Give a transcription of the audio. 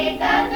wake up.